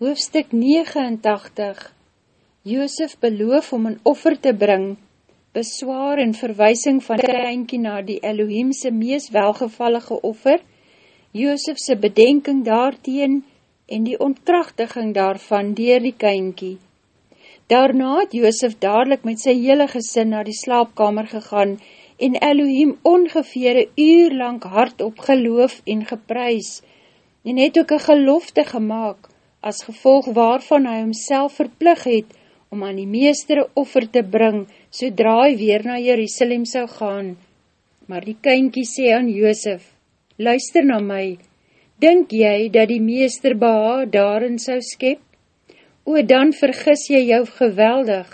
Hoofstuk 89 Joosef beloof om een offer te bring, beswaar en verwysing van die eindkie na die Elohimse mees welgevallige offer, Joosefse bedenking daarteen en die ontkrachtiging daarvan dier die kynkie. Daarna het Joosef dadelijk met sy hele gesin na die slaapkamer gegaan en Elohim ongeveer een uur lang hard op geloof en geprys en het ook een gelofte gemaakt as gevolg waarvan hy homself verplig het om aan die meestere offer te bring, sodra hy weer na Jerusalem sou gaan. Maar die kynkie sê aan Joosef, luister na my, dink jy dat die meester beha daarin sou skep? O, dan vergis jy jou geweldig.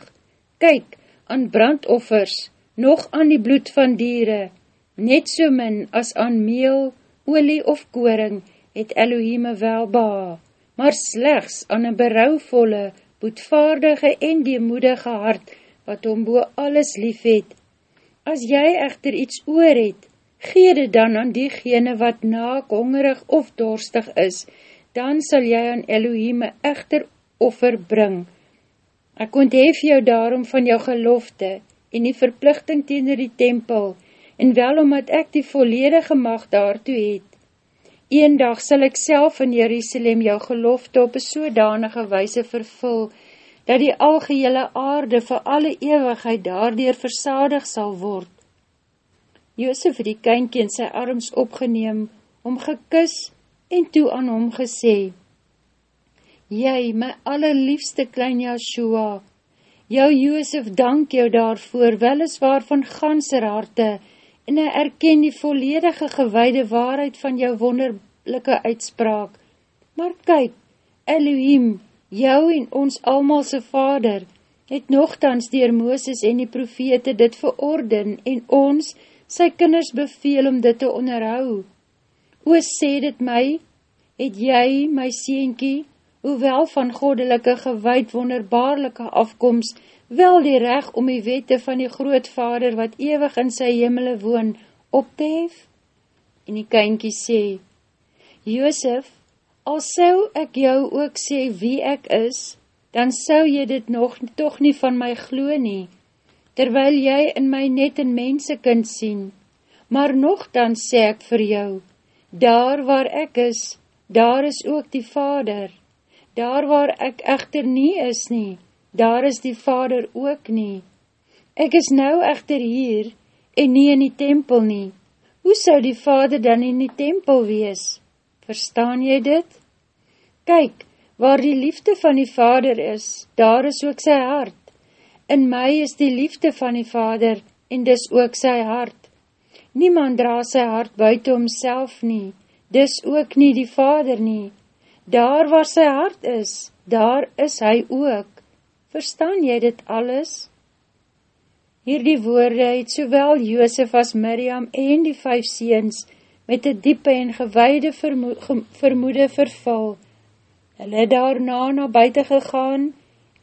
Kyk, aan brandoffers, nog aan die bloed van diere, net so min as aan meel, olie of koring, het Elohime wel beha maar slechts aan een berouwvolle, boetvaardige en deemoedige hart, wat om boe alles lief het. As jy echter iets oor het, gee dit dan aan diegene wat naak, hongerig of dorstig is, dan sal jy aan Elohime echter offer bring. Ek onthef jou daarom van jou gelofte en die verplichting teenoor die tempel, en wel omdat ek die volledige macht daartoe het. Een dag sal ek self in Jerusalem jou gelofte op een sodanige weise vervul, dat die algehele aarde vir alle eeuwigheid daardoor versadig sal word. Joosef het die kynkie in sy arms opgeneem, om gekis en toe aan hom gesê, Jy, my allerliefste klein Joshua, jou Joosef dank jou daarvoor, weliswaar van ganser harte, en hy erken die volledige gewaide waarheid van jou wonderlijke uitspraak. Maar kyk, Elohim, jou en ons almalse vader, het nogthans dier Mooses en die profete dit verorden en ons, sy kinders beveel om dit te onderhou. O, sê dit my, het jy, my sienkie, hoewel van goddelike gewaid wonderbaarlike afkomst, wel die reg om die wette van die grootvader wat ewig in sy hemele woon op te hef? En die kynkie sê, Joosef, al sou ek jou ook sê wie ek is, dan sou jy dit nog toch nie van my glo nie, terwyl jy in my net een mensekind sien. Maar nog dan sê ek vir jou, daar waar ek is, daar is ook die vader. Daar waar ek echter nie is nie, daar is die vader ook nie. Ek is nou echter hier, en nie in die tempel nie. Hoe sou die vader dan in die tempel wees? Verstaan jy dit? Kyk, waar die liefde van die vader is, daar is ook sy hart. In my is die liefde van die vader, en dis ook sy hart. Niemand dra sy hart buiten homself nie, dis ook nie die vader nie. Daar waar sy hart is, daar is hy ook. Verstaan jy dit alles? Hierdie woorde het sowel Joosef as Miriam en die vijf seens met die diepe en gewaide vermo vermoede vervul. Hulle het daarna na buiten gegaan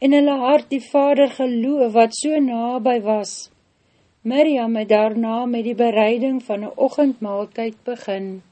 en hulle hart die vader geloof wat so nabij was. Miriam het daarna met die bereiding van een ochendmaaltijd begin.